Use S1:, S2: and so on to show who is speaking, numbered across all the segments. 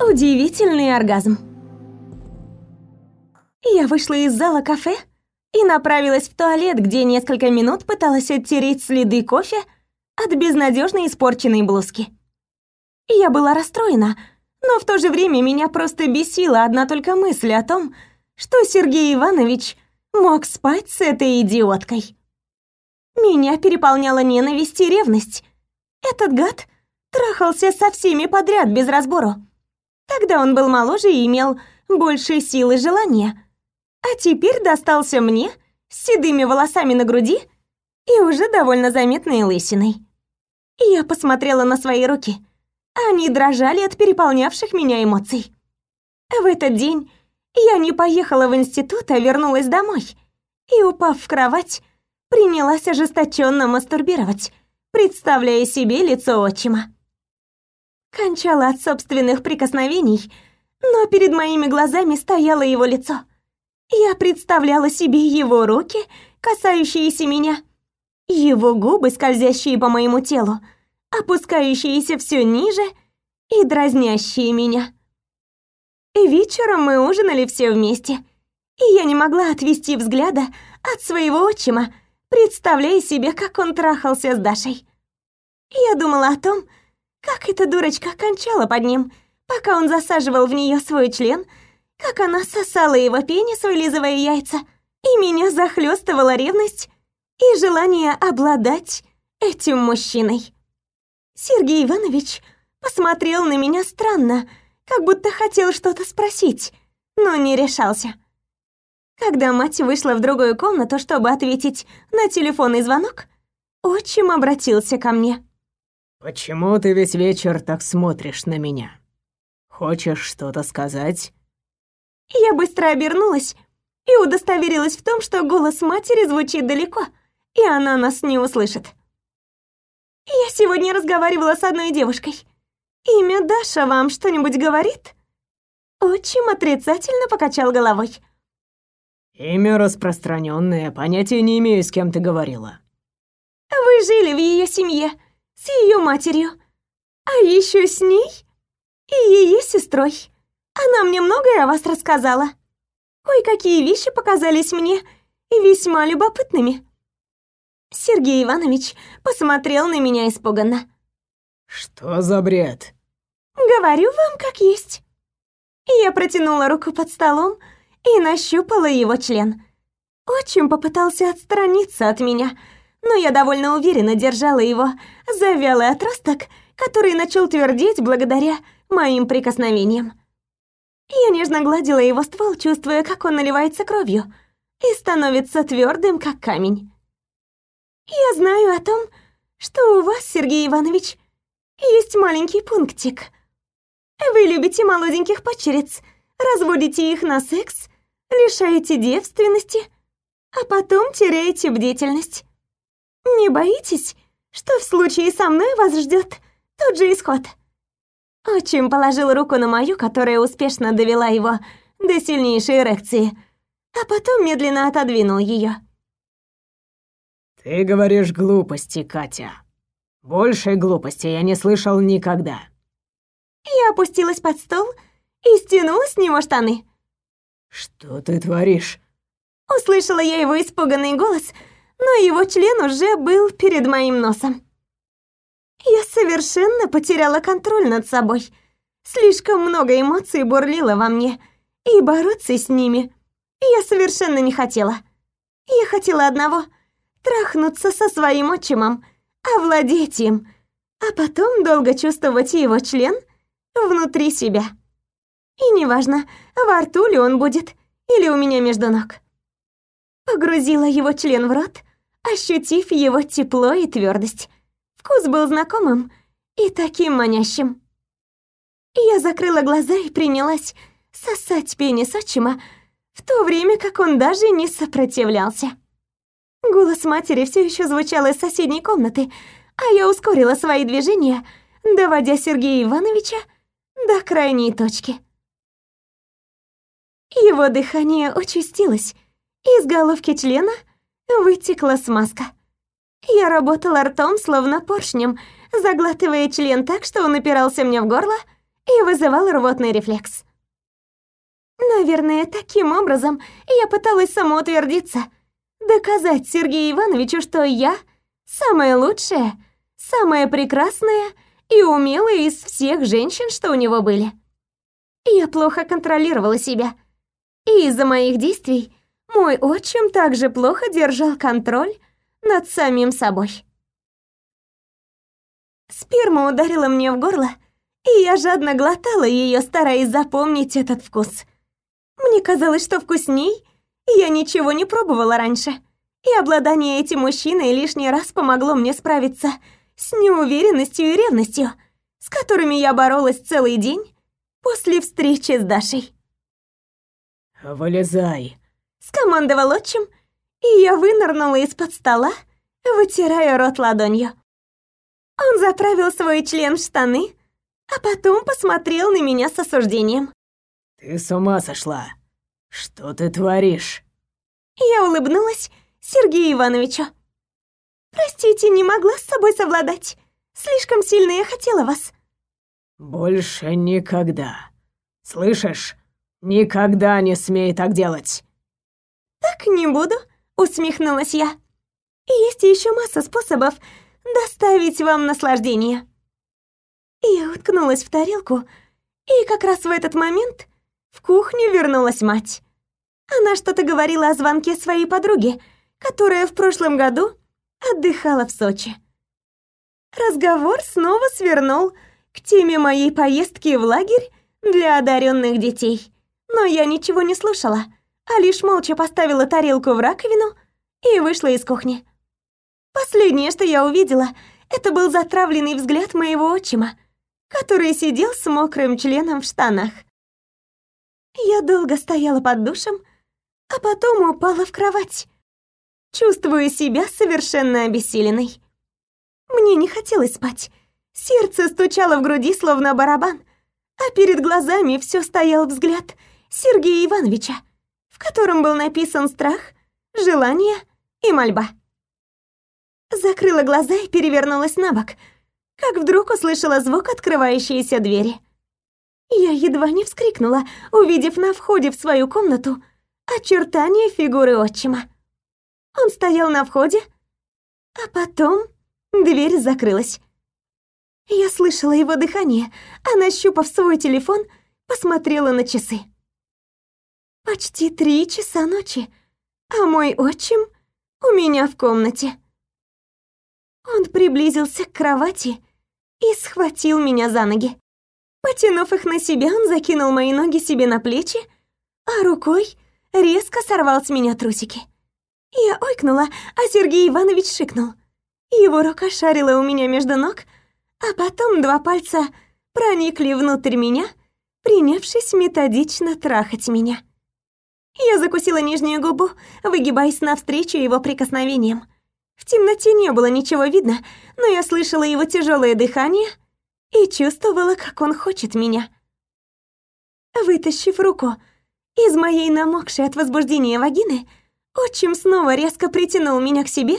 S1: Удивительный оргазм. Я вышла из зала кафе и направилась в туалет, где несколько минут пыталась оттереть следы кофе от безнадежно испорченной блузки. Я была расстроена, но в то же время меня просто бесила одна только мысль о том, что Сергей Иванович мог спать с этой идиоткой. Меня переполняла ненависть и ревность. Этот гад трахался со всеми подряд без разбору. Тогда он был моложе и имел больше сил и желания. А теперь достался мне с седыми волосами на груди и уже довольно заметной лысиной. Я посмотрела на свои руки. Они дрожали от переполнявших меня эмоций. В этот день я не поехала в институт, а вернулась домой. И, упав в кровать, принялась ожесточенно мастурбировать, представляя себе лицо отчима. Кончала от собственных прикосновений, но перед моими глазами стояло его лицо. Я представляла себе его руки, касающиеся меня, его губы, скользящие по моему телу, опускающиеся все ниже и дразнящие меня. Вечером мы ужинали все вместе, и я не могла отвести взгляда от своего отчима, представляя себе, как он трахался с Дашей. Я думала о том, как эта дурочка кончала под ним, пока он засаживал в нее свой член, как она сосала его пенис, вылизывая яйца, и меня захлестывала ревность и желание обладать этим мужчиной. Сергей Иванович посмотрел на меня странно, как будто хотел что-то спросить, но не решался. Когда мать вышла в другую комнату, чтобы ответить на телефонный звонок, отчим обратился ко мне.
S2: «Почему ты весь вечер так смотришь на меня? Хочешь что-то сказать?»
S1: Я быстро обернулась и удостоверилась в том, что голос матери звучит далеко, и она нас не услышит. «Я сегодня разговаривала с одной девушкой. Имя Даша вам что-нибудь говорит?» Отчим отрицательно покачал головой.
S2: «Имя распространенное, понятия не имею, с кем ты говорила».
S1: «Вы жили в ее семье, с ее матерью, а еще с ней и ее сестрой. Она мне многое о вас рассказала. Кое-какие вещи показались мне весьма любопытными». Сергей Иванович посмотрел на меня испуганно.
S2: «Что за бред?»
S1: «Говорю вам, как есть». Я протянула руку под столом и нащупала его член. Отчим попытался отстраниться от меня, но я довольно уверенно держала его за вялый отросток, который начал твердеть благодаря моим прикосновениям. Я нежно гладила его ствол, чувствуя, как он наливается кровью и становится твердым, как камень. «Я знаю о том, что у вас, Сергей Иванович, есть маленький пунктик. Вы любите молоденьких падчериц, разводите их на секс лишаете девственности, а потом теряете бдительность. Не боитесь, что в случае со мной вас ждет тот же исход?» Отчим положил руку на мою, которая успешно довела его до сильнейшей эрекции, а потом медленно отодвинул ее.
S2: «Ты говоришь глупости, Катя. Большей глупости я не слышал никогда».
S1: Я опустилась под стол и стянула с него штаны.
S2: «Что ты творишь?»
S1: Услышала я его испуганный голос, но его член уже был перед моим носом. Я совершенно потеряла контроль над собой. Слишком много эмоций бурлило во мне, и бороться с ними я совершенно не хотела. Я хотела одного — трахнуться со своим отчимом, овладеть им, а потом долго чувствовать его член внутри себя. И неважно, во рту ли он будет или у меня между ног. Погрузила его член в рот, ощутив его тепло и твердость. Вкус был знакомым и таким манящим. Я закрыла глаза и принялась сосать пенис отчима, в то время как он даже не сопротивлялся. Голос матери все еще звучал из соседней комнаты, а я ускорила свои движения, доводя Сергея Ивановича до крайней точки. Его дыхание участилось, из головки члена вытекла смазка. Я работала ртом, словно поршнем, заглатывая член так, что он упирался мне в горло и вызывал рвотный рефлекс. Наверное, таким образом я пыталась самоутвердиться, доказать Сергею Ивановичу, что я самая лучшая, самая прекрасная и умелая из всех женщин, что у него были. Я плохо контролировала себя, и из-за моих действий мой отчим также плохо держал контроль над самим собой. Сперма ударила мне в горло, и я жадно глотала ее, стараясь запомнить этот вкус. Мне казалось, что вкусней я ничего не пробовала раньше, и обладание этим мужчиной лишний раз помогло мне справиться с неуверенностью и ревностью, с которыми я боролась целый день после встречи с Дашей.
S2: «Вылезай», —
S1: скомандовал отчим, и я вынырнула из-под стола, вытирая рот ладонью. Он заправил свой член в штаны, а потом посмотрел на меня с осуждением.
S2: «Ты с ума сошла? Что ты творишь?»
S1: Я улыбнулась Сергею Ивановичу. «Простите, не могла с собой совладать. Слишком сильно я хотела вас».
S2: «Больше никогда. Слышишь? Никогда не смей так делать!»
S1: «Так не буду», — усмехнулась я. «Есть еще масса способов доставить вам наслаждение». Я уткнулась в тарелку, и как раз в этот момент в кухню вернулась мать. Она что-то говорила о звонке своей подруги, которая в прошлом году отдыхала в Сочи. Разговор снова свернул к теме моей поездки в лагерь для одаренных детей. Но я ничего не слушала, а лишь молча поставила тарелку в раковину и вышла из кухни. Последнее, что я увидела, это был затравленный взгляд моего отчима, который сидел с мокрым членом в штанах. Я долго стояла под душем, а потом упала в кровать, чувствуя себя совершенно обессиленной. Мне не хотелось спать. Сердце стучало в груди, словно барабан, а перед глазами все стоял взгляд Сергея Ивановича, котором был написан страх, желание и мольба. Закрыла глаза и перевернулась на бок, как вдруг услышала звук открывающейся двери. Я едва не вскрикнула, увидев на входе в свою комнату очертания фигуры отчима. Он стоял на входе, а потом дверь закрылась. Я слышала его дыхание, а нащупав свой телефон, посмотрела на часы. Почти три часа ночи, а мой отчим у меня в комнате. Он приблизился к кровати и схватил меня за ноги. Потянув их на себя, он закинул мои ноги себе на плечи, а рукой резко сорвал с меня трусики. Я ойкнула, а Сергей Иванович шикнул. Его рука шарила у меня между ног, а потом два пальца проникли внутрь меня, принявшись методично трахать меня. Я закусила нижнюю губу, выгибаясь навстречу его прикосновениям. В темноте не было ничего видно, но я слышала его тяжелое дыхание и чувствовала, как он хочет меня. Вытащив руку из моей намокшей от возбуждения вагины, отчим снова резко притянул меня к себе,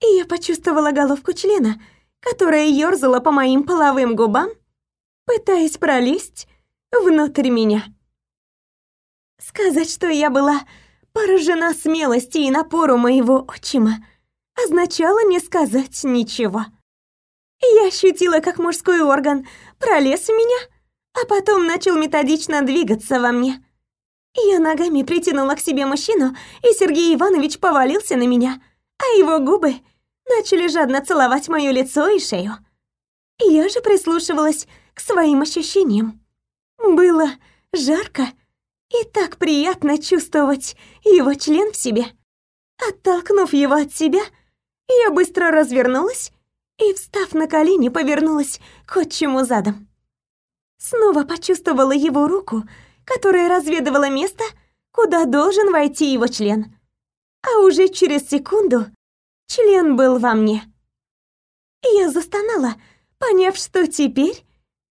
S1: и я почувствовала головку члена, которая ёрзала по моим половым губам, пытаясь пролезть внутрь меня. Сказать, что я была поражена смелости и напору моего отчима, означало не сказать ничего. Я ощутила, как мужской орган пролез в меня, а потом начал методично двигаться во мне. Я ногами притянула к себе мужчину, и Сергей Иванович повалился на меня, а его губы начали жадно целовать моё лицо и шею. Я же прислушивалась к своим ощущениям. Было жарко и так приятно чувствовать его член в себе. Оттолкнув его от себя, я быстро развернулась и, встав на колени, повернулась к отчиму задом. Снова почувствовала его руку, которая разведывала место, куда должен войти его член. А уже через секунду член был во мне. Я застонала, поняв, что теперь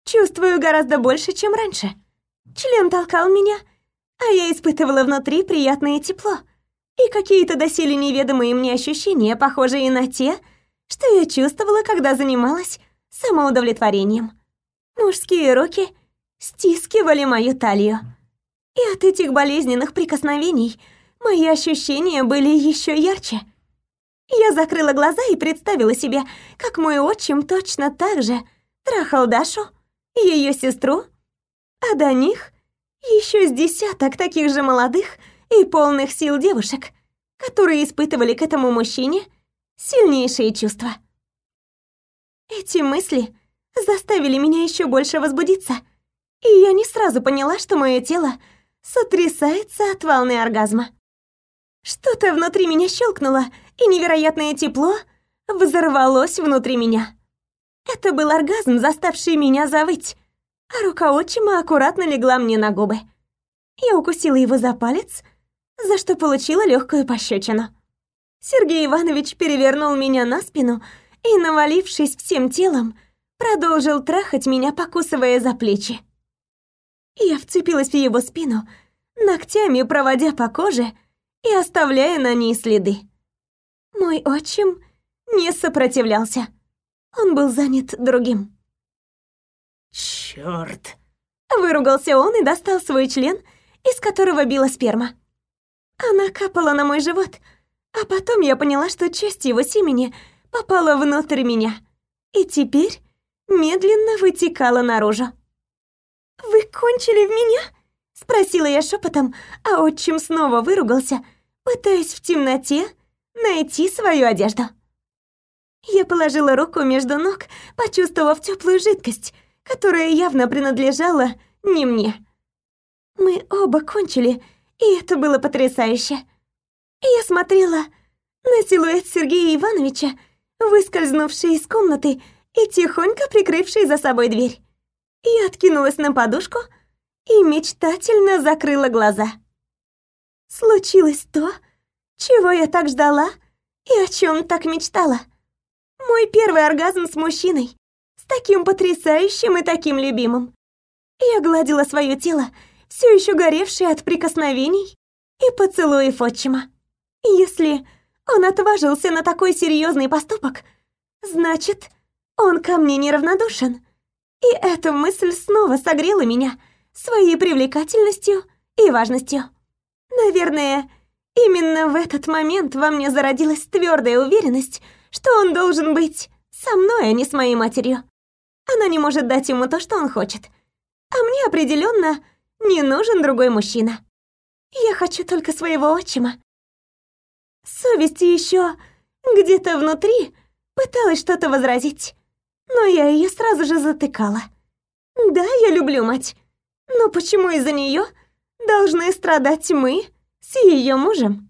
S1: чувствую гораздо больше, чем раньше. Член толкал меня, а я испытывала внутри приятное тепло и какие-то доселе неведомые мне ощущения, похожие на те, что я чувствовала, когда занималась самоудовлетворением. Мужские руки стискивали мою талию. И от этих болезненных прикосновений мои ощущения были еще ярче. Я закрыла глаза и представила себе, как мой отчим точно так же трахал Дашу, ее сестру, а до них еще с десяток таких же молодых и полных сил девушек, которые испытывали к этому мужчине сильнейшие чувства. Эти мысли заставили меня еще больше возбудиться, и я не сразу поняла, что мое тело сотрясается от волны оргазма. Что-то внутри меня щелкнуло, и невероятное тепло взорвалось внутри меня. Это был оргазм, заставший меня завыть, а рука отчима аккуратно легла мне на губы. Я укусила его за палец, за что получила легкую пощечину. Сергей Иванович перевернул меня на спину и, навалившись всем телом, продолжил трахать меня, покусывая за плечи. Я вцепилась в его спину, ногтями проводя по коже и оставляя на ней следы. Мой отчим не сопротивлялся. Он был занят другим.
S2: Чёрт!
S1: Выругался он и достал свой член, из которого била сперма. Она капала на мой живот, а потом я поняла, что часть его семени попала внутрь меня и теперь медленно вытекала наружу. «Вы кончили в меня?» — спросила я шепотом, а отчим снова выругался, пытаясь в темноте найти свою одежду. Я положила руку между ног, почувствовав теплую жидкость, которая явно принадлежала не мне. Мы оба кончили, и это было потрясающе. Я смотрела на силуэт Сергея Ивановича, выскользнувший из комнаты и тихонько прикрывший за собой дверь. Я откинулась на подушку и мечтательно закрыла глаза. Случилось то, чего я так ждала и о чем так мечтала. Мой первый оргазм с мужчиной, таким потрясающим и таким любимым. Я гладила свое тело, все еще горевшее от прикосновений и поцелуев отчима. Если он отважился на такой серьезный поступок, значит, он ко мне неравнодушен. И эта мысль снова согрела меня своей привлекательностью и важностью. Наверное, именно в этот момент во мне зародилась твердая уверенность, что он должен быть со мной, а не с моей матерью. Она не может дать ему то, что он хочет. А мне определенно не нужен другой мужчина. Я хочу только своего отчима. Совесть еще где-то внутри пыталась что-то возразить, но я ее сразу же затыкала. Да, я люблю мать, но почему из-за нее должны страдать мы с ее мужем?